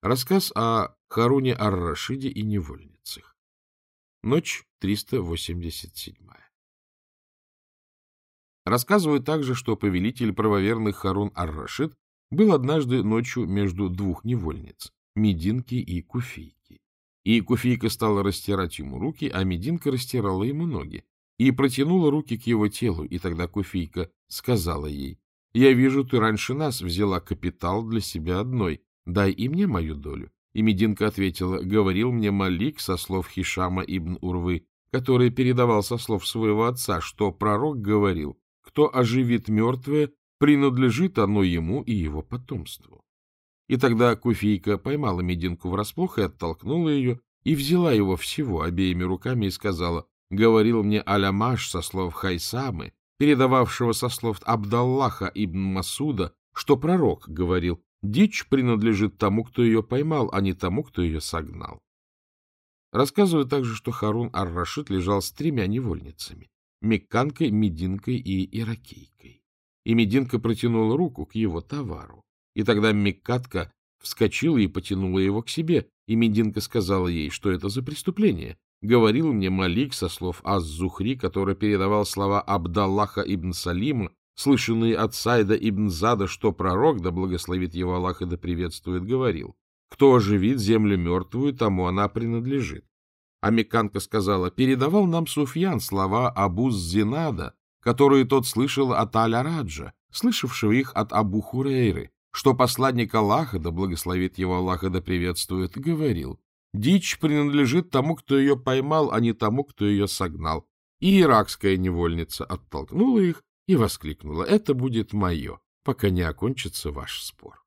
Рассказ о Харуне Ар-Рашиде и невольницах. Ночь 387. Рассказывают также, что повелитель правоверных Харун Ар-Рашид был однажды ночью между двух невольниц — Мединки и Куфийки. И Куфийка стала растирать ему руки, а Мединка растирала ему ноги и протянула руки к его телу, и тогда Куфийка сказала ей, «Я вижу, ты раньше нас взяла капитал для себя одной, дай и мне мою долю». И Мединка ответила, «Говорил мне Малик со слов Хишама ибн Урвы, который передавал со слов своего отца, что пророк говорил, кто оживит мертвое, принадлежит оно ему и его потомству». И тогда Куфийка поймала Мединку врасплох и оттолкнула ее, и взяла его всего обеими руками и сказала, говорил мне Алямаш со слов Хайсамы, передававшего со слов Абдаллаха ибн Масуда, что пророк говорил, дичь принадлежит тому, кто ее поймал, а не тому, кто ее согнал. Рассказывают также, что Харун ар-Рашид лежал с тремя невольницами — Мекканкой, Мединкой и Иракейкой. И Мединка протянула руку к его товару. И тогда Меккатка вскочила и потянула его к себе, и Мединка сказала ей, что это за преступление. Говорил мне Малик со слов Аз-Зухри, который передавал слова Абдаллаха ибн Салима, слышанные от Сайда ибн Зада, что пророк, да благословит его Аллах и да приветствует, говорил, кто оживит землю мертвую, тому она принадлежит. А Мекканка сказала, передавал нам Суфьян слова Абу Зинада, которые тот слышал от Аля Раджа, слышавшего их от Абу Хурейры, что посланник Аллаха, да благословит его Аллаха, да приветствует, говорил, дичь принадлежит тому, кто ее поймал, а не тому, кто ее согнал. И иракская невольница оттолкнула их и воскликнула, это будет мое, пока не окончится ваш спор.